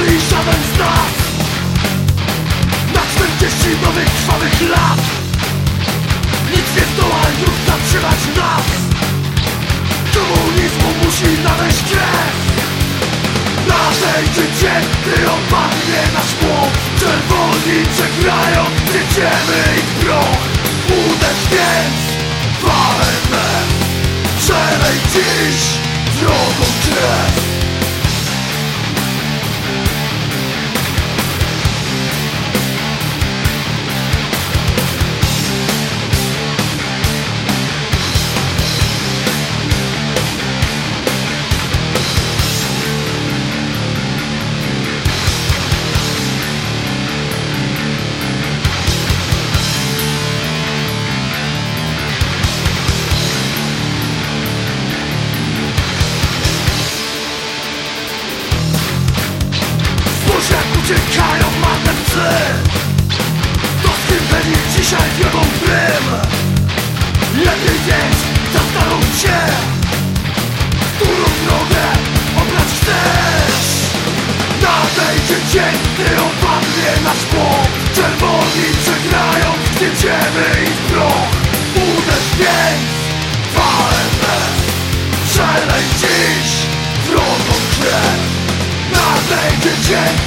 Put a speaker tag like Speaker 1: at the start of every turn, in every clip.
Speaker 1: Nie pozwoli żaden z nas. Na 40 nowych krwawych lat. Nic nie zdoła już zatrzymać nas. Komunizmu musi nadejść krew? Nadejdzie gdy opadnie nasz młot Czerwoni przegrają, gnieciemy ich proch Uderz więc w AMF Przelej dziś psy To z kim byli dzisiaj wiodą prym Lepiej więc zastanów się Którą drogę obrać chcesz. Nadejdzie dzień, gdy opadnie nasz błąd. Czerwoni przegrają, gnieciemy ich proch. Uderz więc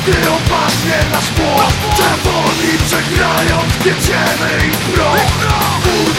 Speaker 1: Gdy opadnie nasz płot Czerwoni przegrają, gnieciemy ich proch.